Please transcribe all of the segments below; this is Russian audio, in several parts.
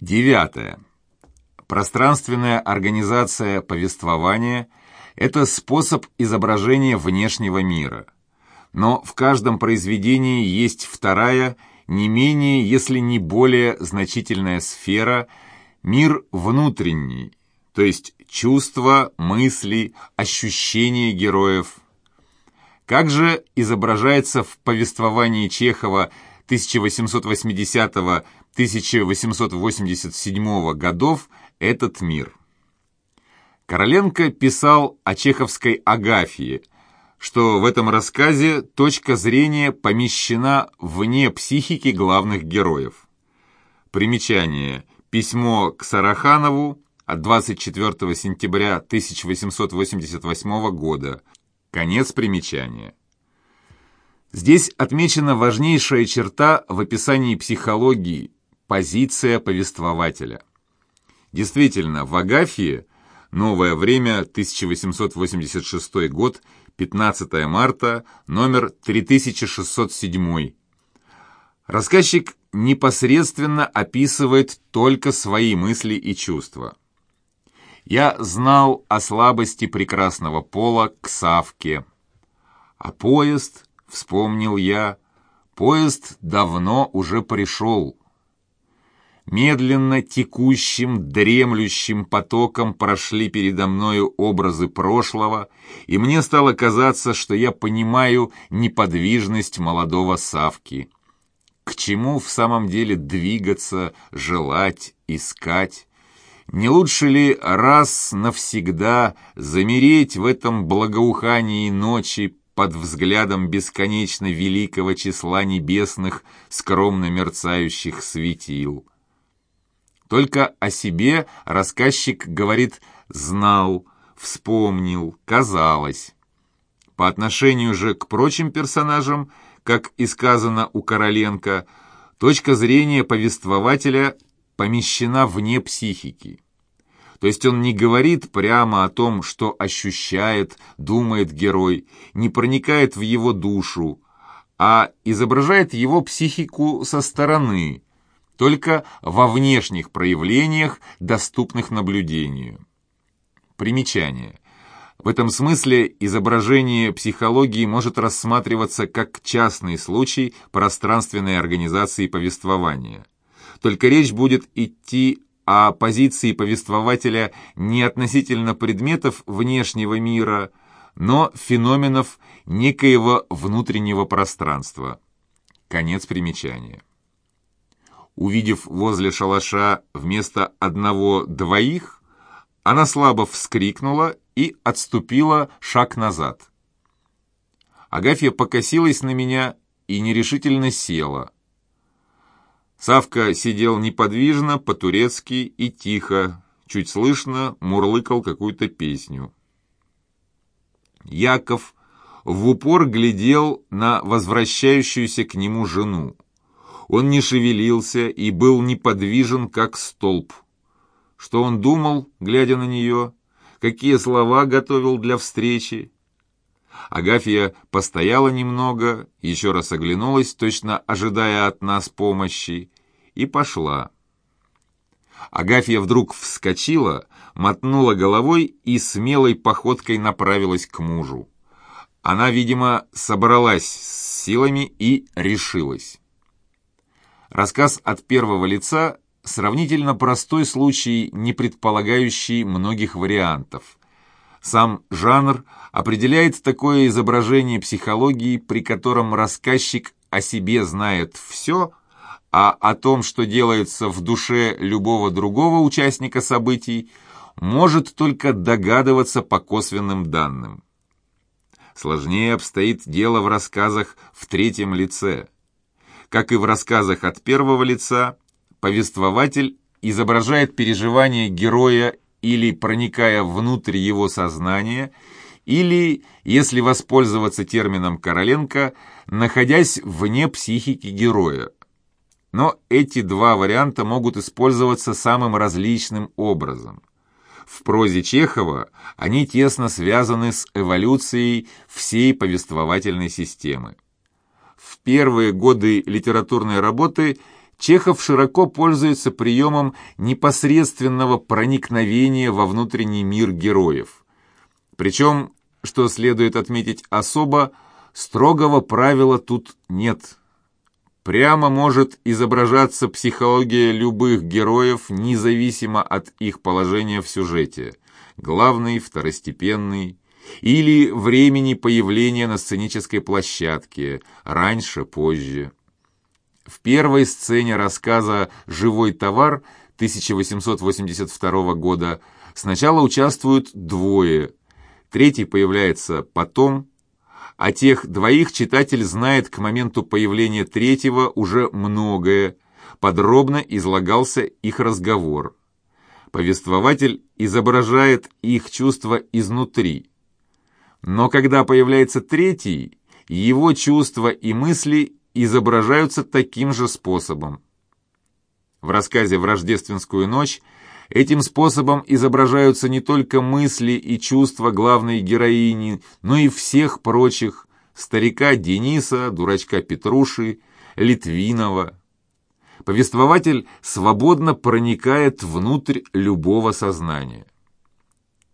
Девятое. Пространственная организация повествования – это способ изображения внешнего мира. Но в каждом произведении есть вторая, не менее, если не более значительная сфера – мир внутренний, то есть чувства, мысли, ощущения героев. Как же изображается в повествовании Чехова 1880-1887 годов этот мир? Короленко писал о чеховской Агафии, что в этом рассказе точка зрения помещена вне психики главных героев. Примечание. Письмо к Сараханову от 24 сентября 1888 года. Конец примечания. Здесь отмечена важнейшая черта в описании психологии – позиция повествователя. Действительно, в Агафье «Новое время», 1886 год, 15 марта, номер 3607. Рассказчик непосредственно описывает только свои мысли и чувства. Я знал о слабости прекрасного пола к Савке. А поезд, вспомнил я, поезд давно уже пришел. Медленно текущим, дремлющим потоком прошли передо мною образы прошлого, и мне стало казаться, что я понимаю неподвижность молодого Савки. К чему в самом деле двигаться, желать, искать? Не лучше ли раз навсегда замереть в этом благоухании ночи под взглядом бесконечно великого числа небесных, скромно мерцающих светил? Только о себе рассказчик говорит «знал», «вспомнил», «казалось». По отношению же к прочим персонажам, как и сказано у Короленко, точка зрения повествователя помещена вне психики. То есть он не говорит прямо о том, что ощущает, думает герой, не проникает в его душу, а изображает его психику со стороны, только во внешних проявлениях, доступных наблюдению. Примечание. В этом смысле изображение психологии может рассматриваться как частный случай пространственной организации повествования – только речь будет идти о позиции повествователя не относительно предметов внешнего мира, но феноменов некоего внутреннего пространства. Конец примечания. Увидев возле шалаша вместо одного двоих, она слабо вскрикнула и отступила шаг назад. Агафья покосилась на меня и нерешительно села – Савка сидел неподвижно, по-турецки и тихо, чуть слышно мурлыкал какую-то песню. Яков в упор глядел на возвращающуюся к нему жену. Он не шевелился и был неподвижен, как столб. Что он думал, глядя на нее? Какие слова готовил для встречи? Агафья постояла немного, еще раз оглянулась, точно ожидая от нас помощи, и пошла. Агафья вдруг вскочила, мотнула головой и смелой походкой направилась к мужу. Она, видимо, собралась с силами и решилась. Рассказ от первого лица – сравнительно простой случай, не предполагающий многих вариантов – сам жанр определяет такое изображение психологии, при котором рассказчик о себе знает все, а о том, что делается в душе любого другого участника событий, может только догадываться по косвенным данным. Сложнее обстоит дело в рассказах в третьем лице. Как и в рассказах от первого лица, повествователь изображает переживания героя или проникая внутрь его сознания, или, если воспользоваться термином Короленко, находясь вне психики героя. Но эти два варианта могут использоваться самым различным образом. В прозе Чехова они тесно связаны с эволюцией всей повествовательной системы. В первые годы литературной работы Чехов широко пользуется приемом непосредственного проникновения во внутренний мир героев. Причем, что следует отметить особо, строгого правила тут нет. Прямо может изображаться психология любых героев, независимо от их положения в сюжете. Главный, второстепенный, или времени появления на сценической площадке, раньше, позже. В первой сцене рассказа «Живой товар» 1882 года сначала участвуют двое, третий появляется потом, а тех двоих читатель знает к моменту появления третьего уже многое, подробно излагался их разговор. Повествователь изображает их чувства изнутри. Но когда появляется третий, его чувства и мысли изображаются таким же способом. В рассказе «В рождественскую ночь» этим способом изображаются не только мысли и чувства главной героини, но и всех прочих – старика Дениса, дурачка Петруши, Литвинова. Повествователь свободно проникает внутрь любого сознания.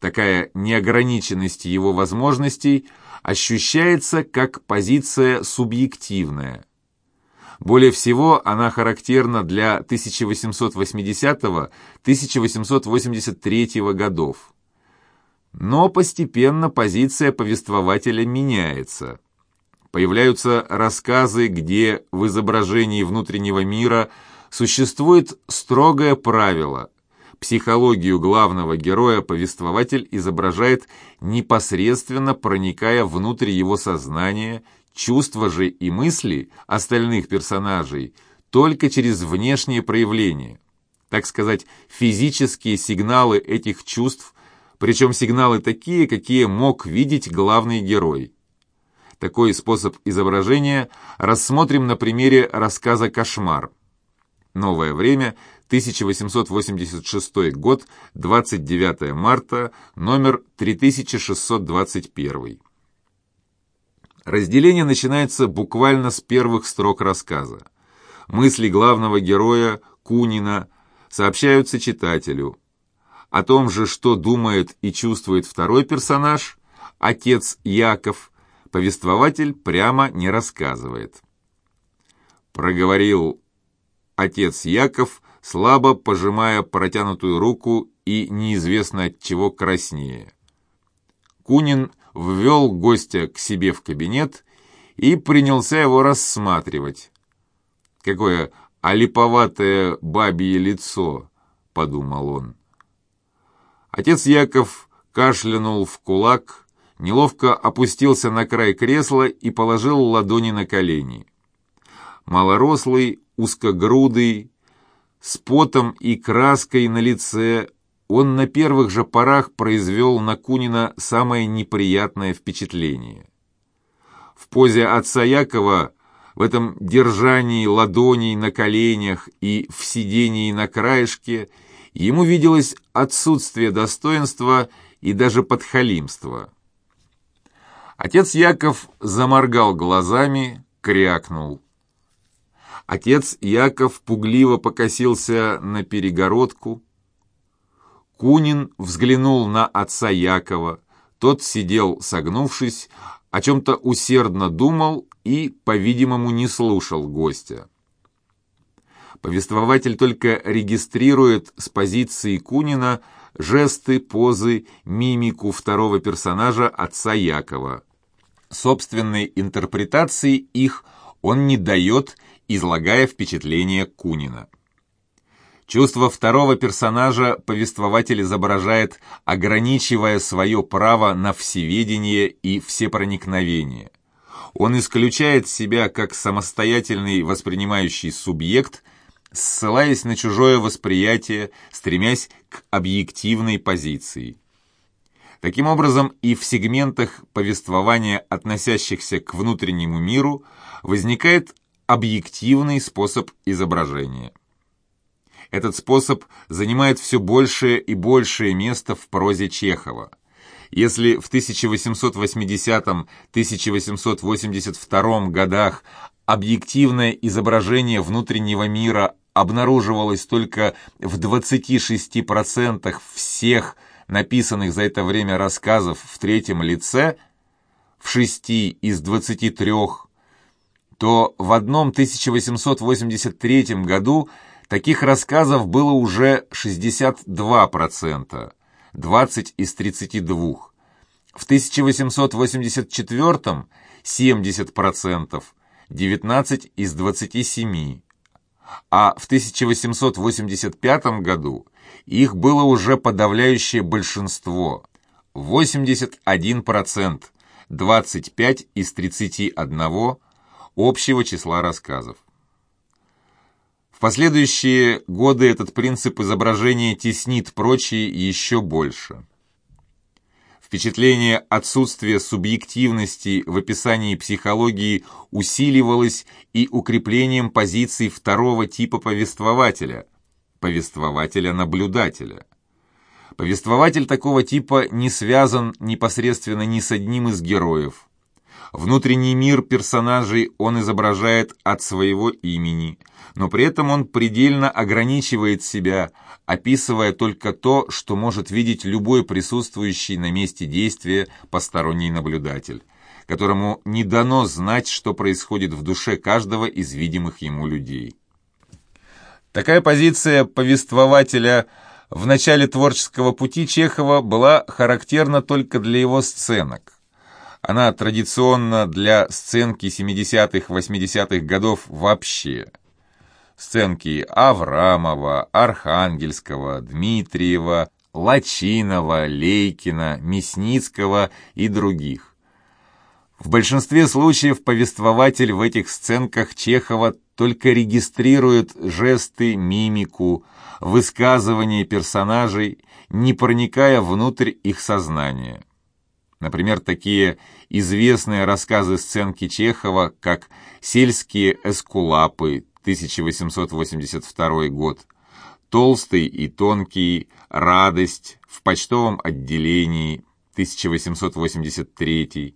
Такая неограниченность его возможностей ощущается как позиция субъективная. Более всего она характерна для 1880-1883 годов. Но постепенно позиция повествователя меняется. Появляются рассказы, где в изображении внутреннего мира существует строгое правило – Психологию главного героя повествователь изображает непосредственно проникая внутрь его сознания, чувства же и мысли остальных персонажей только через внешние проявления, так сказать, физические сигналы этих чувств, причем сигналы такие, какие мог видеть главный герой. Такой способ изображения рассмотрим на примере рассказа «Кошмар». Новое время, 1886 год, 29 марта, номер 3621. Разделение начинается буквально с первых строк рассказа. Мысли главного героя, Кунина, сообщаются читателю. О том же, что думает и чувствует второй персонаж, отец Яков, повествователь прямо не рассказывает. Проговорил отец Яков, слабо пожимая протянутую руку и неизвестно от чего краснее. Кунин ввел гостя к себе в кабинет и принялся его рассматривать. «Какое олиповатое бабье лицо!» — подумал он. Отец Яков кашлянул в кулак, неловко опустился на край кресла и положил ладони на колени. Малорослый, узкогрудый, с потом и краской на лице, он на первых же порах произвел на Кунина самое неприятное впечатление. В позе отца Якова, в этом держании ладоней на коленях и в сидении на краешке, ему виделось отсутствие достоинства и даже подхалимства. Отец Яков заморгал глазами, крякнул. Отец Яков пугливо покосился на перегородку. Кунин взглянул на отца Якова. Тот сидел, согнувшись, о чем-то усердно думал и, по-видимому, не слушал гостя. Повествователь только регистрирует с позиции Кунина жесты, позы, мимику второго персонажа отца Якова. Собственной интерпретации их он не дает излагая впечатление Кунина. Чувство второго персонажа повествователь изображает, ограничивая свое право на всеведение и всепроникновение. Он исключает себя как самостоятельный воспринимающий субъект, ссылаясь на чужое восприятие, стремясь к объективной позиции. Таким образом, и в сегментах повествования, относящихся к внутреннему миру, возникает объективный способ изображения. Этот способ занимает все большее и большее место в прозе Чехова. Если в 1880-1882 годах объективное изображение внутреннего мира обнаруживалось только в 26% всех написанных за это время рассказов в третьем лице, в 6 из 23, то в одном 1883 году таких рассказов было уже 62%, 20 из 32. В 1884 – 70%, 19 из 27. А в 1885 году их было уже подавляющее большинство – 81%, 25 из 31 общего числа рассказов. В последующие годы этот принцип изображения теснит прочие еще больше. Впечатление отсутствия субъективности в описании психологии усиливалось и укреплением позиций второго типа повествователя – повествователя-наблюдателя. Повествователь такого типа не связан непосредственно ни с одним из героев – Внутренний мир персонажей он изображает от своего имени, но при этом он предельно ограничивает себя, описывая только то, что может видеть любой присутствующий на месте действия посторонний наблюдатель, которому не дано знать, что происходит в душе каждого из видимых ему людей. Такая позиция повествователя в начале творческого пути Чехова была характерна только для его сценок. Она традиционна для сценки 70-80-х годов вообще. Сценки Аврамова, Архангельского, Дмитриева, Лачинова, Лейкина, Мясницкого и других. В большинстве случаев повествователь в этих сценках Чехова только регистрирует жесты, мимику, высказывания персонажей, не проникая внутрь их сознания. Например, такие известные рассказы сценки Чехова, как «Сельские эскулапы» 1882 год, «Толстый и тонкий», «Радость», «В почтовом отделении» 1883,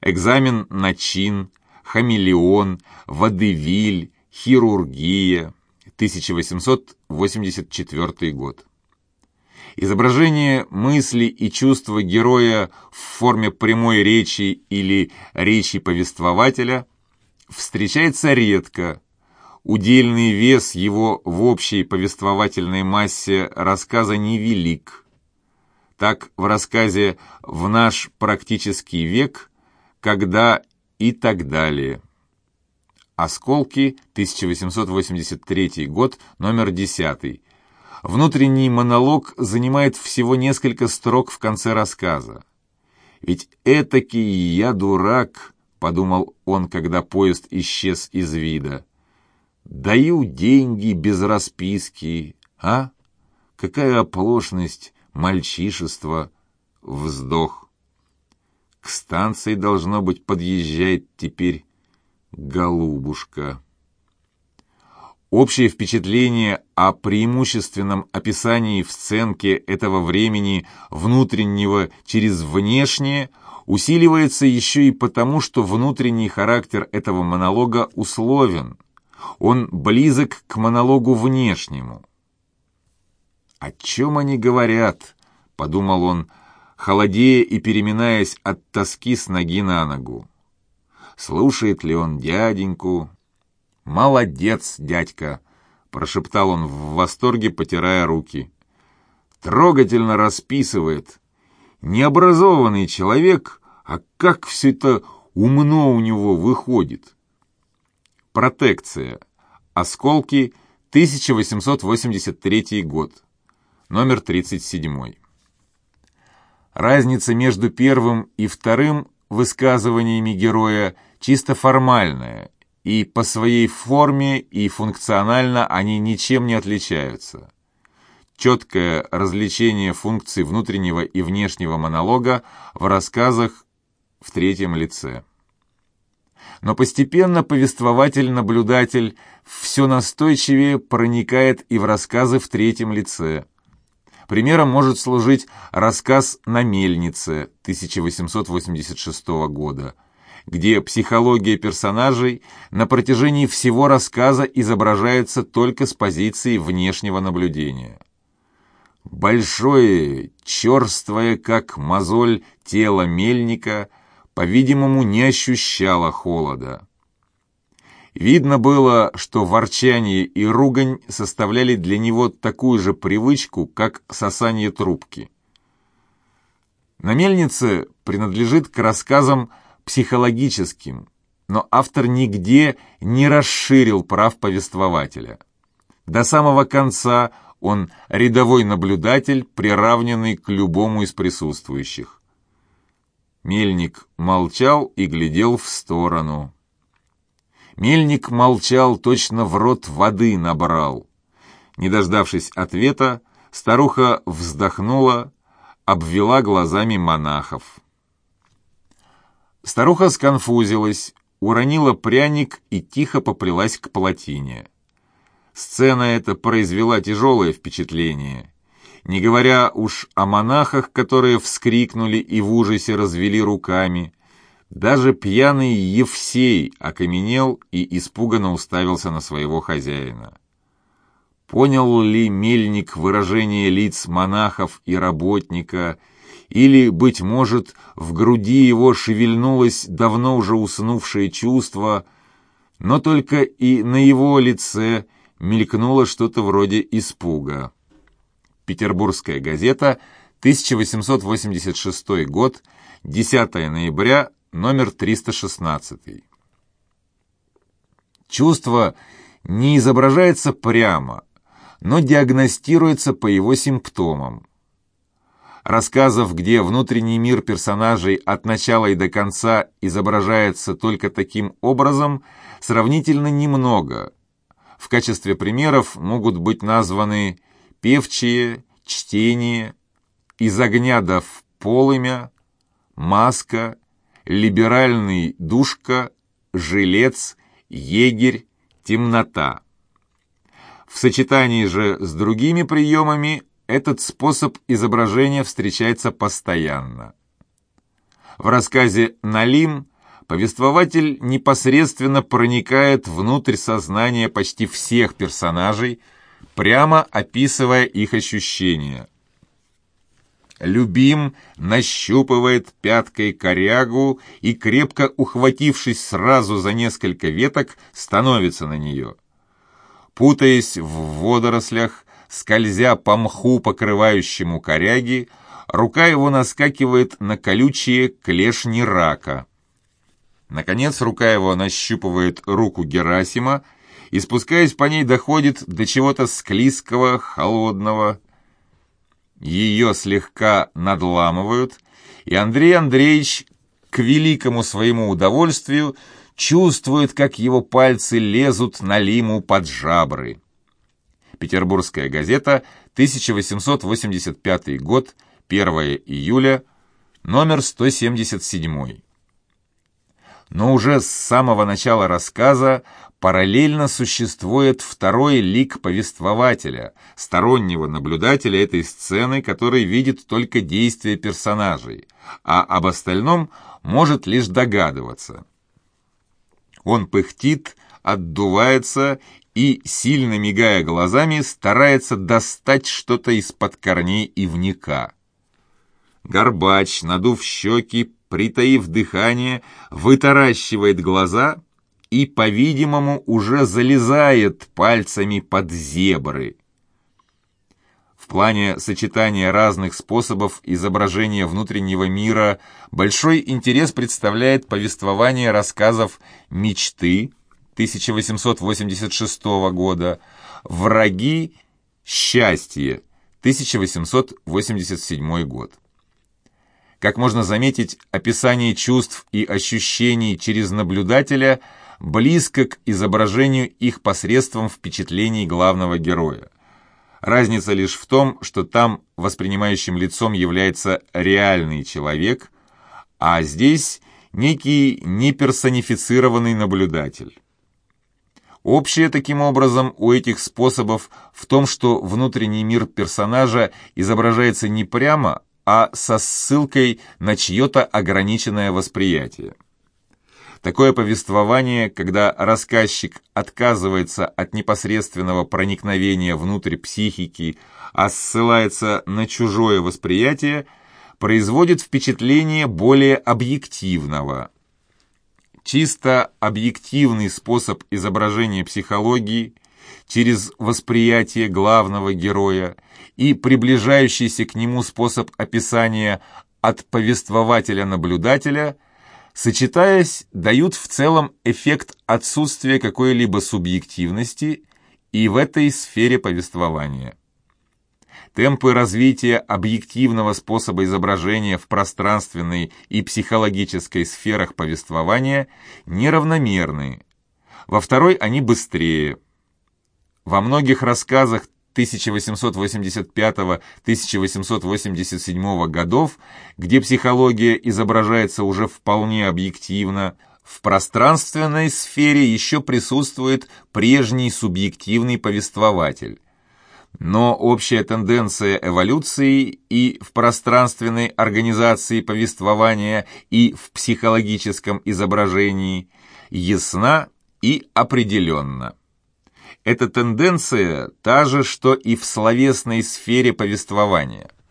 «Экзамен на чин», «Хамелеон», «Водевиль», «Хирургия» 1884 год. Изображение мысли и чувства героя в форме прямой речи или речи повествователя встречается редко. Удельный вес его в общей повествовательной массе рассказа невелик. Так в рассказе «В наш практический век», «Когда» и так далее. Осколки, 1883 год, номер 10. Внутренний монолог занимает всего несколько строк в конце рассказа. «Ведь этакий я дурак», — подумал он, когда поезд исчез из вида. «Даю деньги без расписки, а? Какая оплошность, мальчишество, вздох. К станции, должно быть, подъезжает теперь голубушка». Общее впечатление о преимущественном описании в сценке этого времени внутреннего через внешнее усиливается еще и потому, что внутренний характер этого монолога условен. Он близок к монологу внешнему. «О чем они говорят?» — подумал он, холодея и переминаясь от тоски с ноги на ногу. Слушает ли он дяденьку, «Молодец, дядька!» — прошептал он в восторге, потирая руки. «Трогательно расписывает. Необразованный человек, а как все это умно у него выходит!» Протекция. Осколки, 1883 год. Номер 37. Разница между первым и вторым высказываниями героя чисто формальная и по своей форме и функционально они ничем не отличаются. Четкое различение функций внутреннего и внешнего монолога в рассказах в третьем лице. Но постепенно повествователь-наблюдатель все настойчивее проникает и в рассказы в третьем лице. Примером может служить рассказ «На мельнице» 1886 года, где психология персонажей на протяжении всего рассказа изображается только с позиции внешнего наблюдения. Большое, черствое, как мозоль, тело мельника, по-видимому, не ощущало холода. Видно было, что ворчание и ругань составляли для него такую же привычку, как сосание трубки. На мельнице принадлежит к рассказам психологическим, но автор нигде не расширил прав повествователя. До самого конца он рядовой наблюдатель, приравненный к любому из присутствующих. Мельник молчал и глядел в сторону. Мельник молчал, точно в рот воды набрал. Не дождавшись ответа, старуха вздохнула, обвела глазами монахов. Старуха сконфузилась, уронила пряник и тихо поплелась к плотине. Сцена эта произвела тяжелое впечатление. Не говоря уж о монахах, которые вскрикнули и в ужасе развели руками, даже пьяный Евсей окаменел и испуганно уставился на своего хозяина. Понял ли мельник выражение лиц монахов и работника, или, быть может, в груди его шевельнулось давно уже уснувшее чувство, но только и на его лице мелькнуло что-то вроде испуга. Петербургская газета, 1886 год, 10 ноября номер 316. Чувство не изображается прямо, но диагностируется по его симптомам. Рассказов, где внутренний мир персонажей от начала и до конца изображается только таким образом, сравнительно немного. В качестве примеров могут быть названы «Певчие», «Чтение», «Из огня до полымя», «Маска», либеральный душка, жилец, егерь, темнота. В сочетании же с другими приемами этот способ изображения встречается постоянно. В рассказе «Налим» повествователь непосредственно проникает внутрь сознания почти всех персонажей, прямо описывая их ощущения. Любим нащупывает пяткой корягу и, крепко ухватившись сразу за несколько веток, становится на нее. Путаясь в водорослях, скользя по мху, покрывающему коряги, рука его наскакивает на колючие клешни рака. Наконец рука его нащупывает руку Герасима и, спускаясь по ней, доходит до чего-то склизкого, холодного, ее слегка надламывают, и Андрей Андреевич к великому своему удовольствию чувствует, как его пальцы лезут на лиму под жабры. Петербургская газета, 1885 год, 1 июля, номер 177. Но уже с самого начала рассказа параллельно существует второй лик повествователя, стороннего наблюдателя этой сцены, который видит только действия персонажей, а об остальном может лишь догадываться. Он пыхтит, отдувается и, сильно мигая глазами, старается достать что-то из-под корней ивника. Горбач, надув щеки, притаив дыхание, вытаращивает глаза и, по-видимому, уже залезает пальцами под зебры. В плане сочетания разных способов изображения внутреннего мира большой интерес представляет повествование рассказов «Мечты» 1886 года, «Враги. Счастье» 1887 год. Как можно заметить, описание чувств и ощущений через наблюдателя – близко к изображению их посредством впечатлений главного героя. Разница лишь в том, что там воспринимающим лицом является реальный человек, а здесь некий неперсонифицированный наблюдатель. Общее, таким образом, у этих способов в том, что внутренний мир персонажа изображается не прямо, а со ссылкой на чье-то ограниченное восприятие. Такое повествование, когда рассказчик отказывается от непосредственного проникновения внутрь психики, а ссылается на чужое восприятие, производит впечатление более объективного. Чисто объективный способ изображения психологии через восприятие главного героя и приближающийся к нему способ описания от повествователя-наблюдателя – сочетаясь, дают в целом эффект отсутствия какой-либо субъективности и в этой сфере повествования. Темпы развития объективного способа изображения в пространственной и психологической сферах повествования неравномерны. Во второй они быстрее. Во многих рассказах 1885-1887 годов, где психология изображается уже вполне объективно, в пространственной сфере еще присутствует прежний субъективный повествователь. Но общая тенденция эволюции и в пространственной организации повествования, и в психологическом изображении ясна и определенна. Эта тенденция та же, что и в словесной сфере повествования –